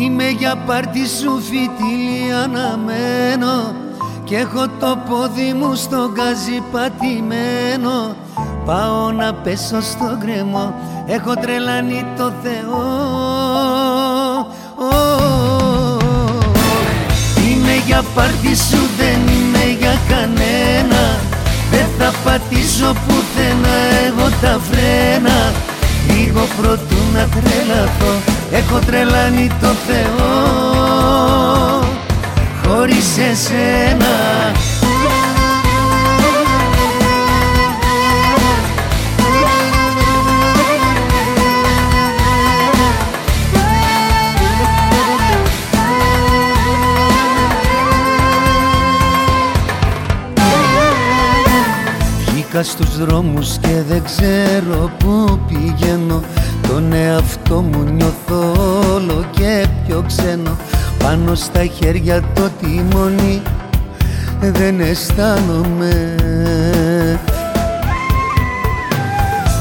Είμαι για πάρτι σου φιτίλι αναμένο Κι έχω το πόδι μου στο γκάζι πατημένο. Πάω να πέσω στο γκρεμό Έχω τρελάνει το Θεό. Είμαι για πάρτι σου δεν είμαι για κανένα. Δεν θα πατήσω πουθενά εγώ τα φρένα Λίγο πρωτού να τρελαθώ Έχω τρελάνει το Θεό χωρίς εσένα Βγήκα στους δρόμους και δεν ξέρω πού πηγαίνω. Τον εαυτό μου νιώθω όλο και πιο ξένο. Πάνω στα χέρια το τιμόνι δεν αισθάνομαι.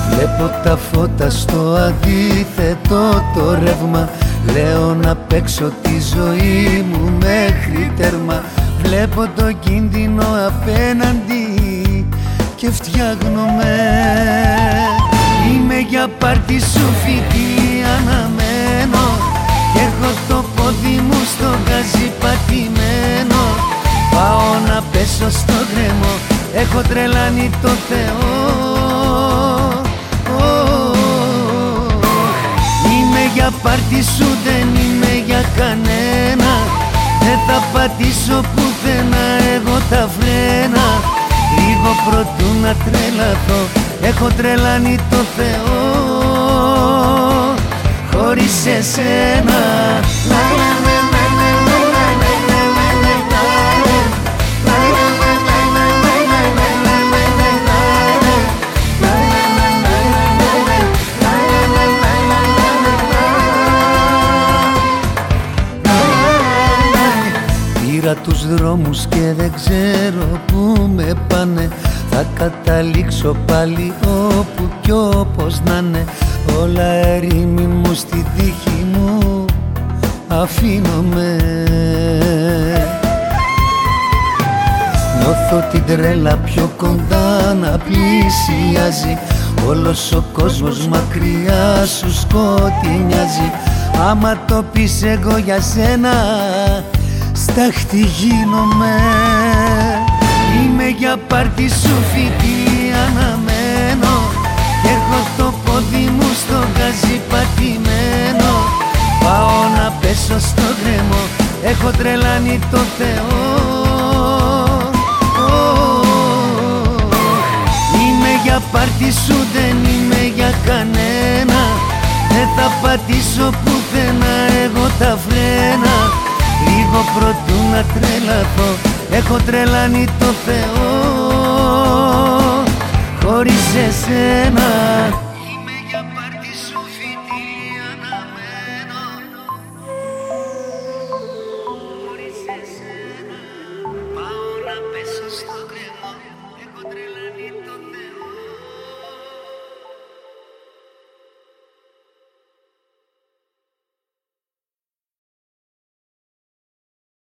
Βλέπω τα φώτα στο αντίθετο το ρεύμα. Λέω να παίξω τη ζωή μου μέχρι τέρμα. Βλέπω το κίνδυνο απέναντι και φτιάχνομαι. Είμαι για πάρτι σου φοιτή αναμένο. Κι έχω το πόδι μου στο γκάζι πατημένο. Πάω να πέσω στο γκρεμό. Έχω τρελάνει το Θεό. Είμαι για πάρτι σου δεν είμαι για κανένα. Δεν θα πατήσω πουθενά εγώ τα φρένα. Λίγο πρωτού να τρελαθώ Έχω τρελάνει το Θεό χωρίς εσένα Πήρα τους δρόμους και δεν ξέρω που με πάνε Θα καταλήξω πάλι όπου κι όπως να είναι Όλα ερήμη μου στη τύχη μου αφήνομαι. Νιώθω την τρέλα πιο κοντά να πλησιάζει Όλος ο κόσμος μακριά σου σκοτεινιάζει. Άμα το πεις εγώ για σένα στάχτη γίνομαι. Είμαι για πάρτι σου φοιτή αναμένο Κι έχω το πόδι μου στο γκάζι πατημένο. Πάω να πέσω στο γκρεμό Έχω τρελάνει το Θεό. Είμαι για πάρτι σου δεν είμαι για κανένα. Δεν θα πατήσω πουθενά εγώ τα φρένα. Λίγο πρωτού να τρελαθώ Έχω τρελάνει το Θεό χωρίς εσένα